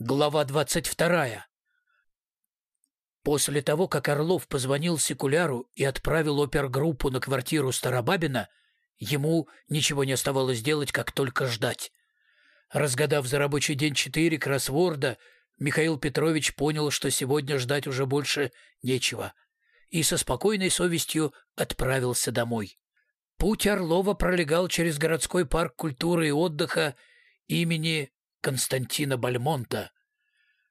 Глава двадцать вторая. После того, как Орлов позвонил Секуляру и отправил опергруппу на квартиру Старобабина, ему ничего не оставалось делать, как только ждать. Разгадав за рабочий день четыре кроссворда, Михаил Петрович понял, что сегодня ждать уже больше нечего, и со спокойной совестью отправился домой. Путь Орлова пролегал через городской парк культуры и отдыха имени Константина Бальмонта.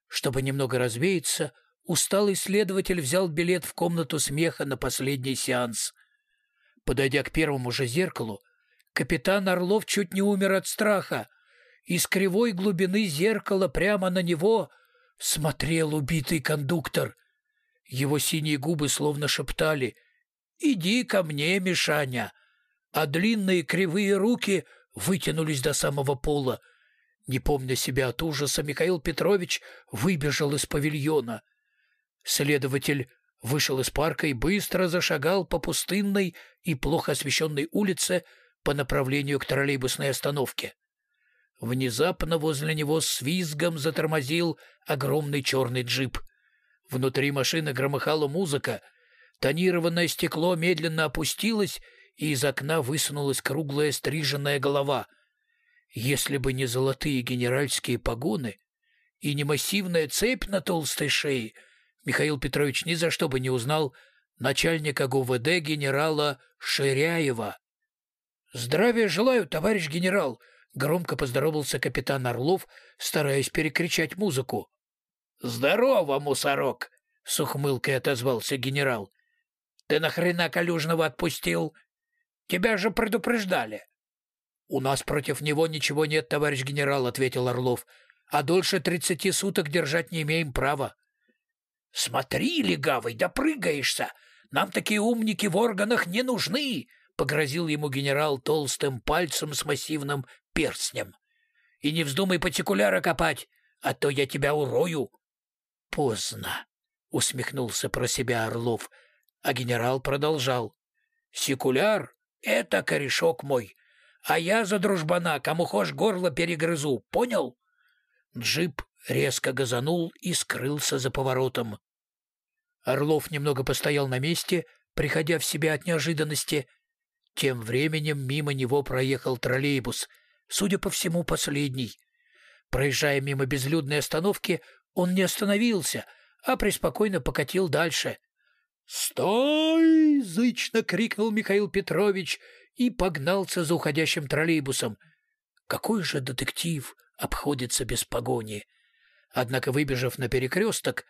Чтобы немного развеяться, усталый следователь взял билет в комнату смеха на последний сеанс. Подойдя к первому же зеркалу, капитан Орлов чуть не умер от страха. Из кривой глубины зеркала прямо на него смотрел убитый кондуктор. Его синие губы словно шептали «Иди ко мне, Мишаня!» А длинные кривые руки вытянулись до самого пола — не помня себя от ужаса, Михаил Петрович выбежал из павильона. Следователь вышел из парка и быстро зашагал по пустынной и плохо освещенной улице по направлению к троллейбусной остановке. Внезапно возле него с визгом затормозил огромный черный джип. Внутри машины громыхала музыка, тонированное стекло медленно опустилось, и из окна высунулась круглая стриженная голова — если бы не золотые генеральские погоны и не массивная цепь на толстой шее, Михаил Петрович ни за что бы не узнал начальника ГУВД генерала Ширяева. «Здравия желаю, товарищ генерал!» — громко поздоровался капитан Орлов, стараясь перекричать музыку. «Здорово, мусорок!» — с ухмылкой отозвался генерал. «Ты нахрена Калюжного отпустил? Тебя же предупреждали!» «У нас против него ничего нет, товарищ генерал», — ответил Орлов. «А дольше тридцати суток держать не имеем права». «Смотри, легавый, допрыгаешься! Нам такие умники в органах не нужны!» — погрозил ему генерал толстым пальцем с массивным перстнем. «И не вздумай партикуляра копать, а то я тебя урою!» «Поздно!» — усмехнулся про себя Орлов, а генерал продолжал. «Секуляр — это корешок мой, а я за дружбана, кому хошь горло перегрызу, понял?» Джип резко газанул и скрылся за поворотом. Орлов немного постоял на месте, приходя в себя от неожиданности. Тем временем мимо него проехал троллейбус, судя по всему, последний. Проезжая мимо безлюдной остановки, он не остановился, а преспокойно покатил дальше. «Стой!» — зычно крикнул Михаил Петрович и погнался за уходящим троллейбусом. Какой же детектив обходится без погони? Однако, выбежав на перекресток,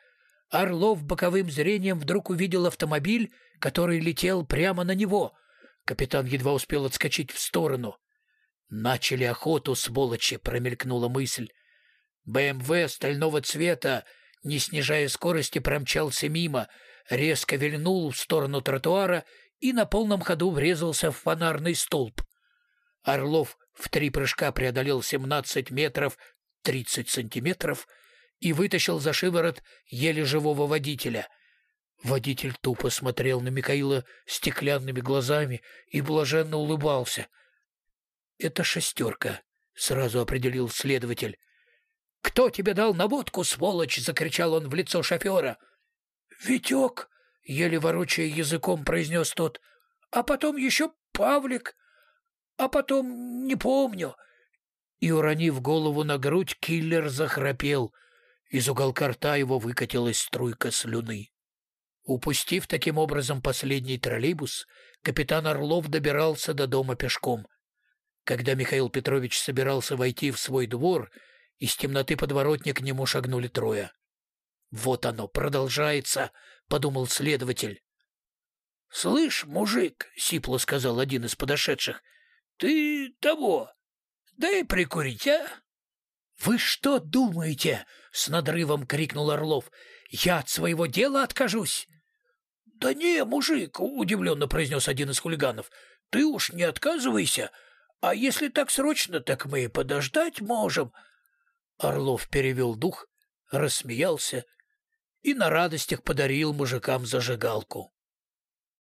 Орлов боковым зрением вдруг увидел автомобиль, который летел прямо на него. Капитан едва успел отскочить в сторону. «Начали охоту, сволочи!» — промелькнула мысль. БМВ стального цвета, не снижая скорости, промчался мимо, резко вильнул в сторону тротуара и на полном ходу врезался в фонарный столб. Орлов в три прыжка преодолел 17 метров 30 сантиметров и вытащил за шиворот еле живого водителя. Водитель тупо смотрел на Михаила стеклянными глазами и блаженно улыбался. «Это шестерка», — сразу определил следователь. «Кто тебе дал наводку, сволочь?» — закричал он в лицо шофера. «Витек!» — еле ворочая языком произнес тот. «А потом еще Павлик, а потом не помню». И, уронив голову на грудь, киллер захрапел. Из уголка рта его выкатилась струйка слюны. Упустив таким образом последний троллейбус, капитан Орлов добирался до дома пешком. Когда Михаил Петрович собирался войти в свой двор, из темноты подворотни к нему шагнули трое. «Вот оно, продолжается», — подумал следователь. «Слышь, мужик», — сипло сказал один из подошедших, — «ты того, дай прикурить, а?» «Вы что думаете?» — с надрывом крикнул Орлов. «Я от своего дела откажусь?» «Да не, мужик», — удивленно произнес один из хулиганов, — «ты уж не отказывайся, а если так срочно, так мы и подождать можем». Орлов перевел дух, рассмеялся и на радостях подарил мужикам зажигалку.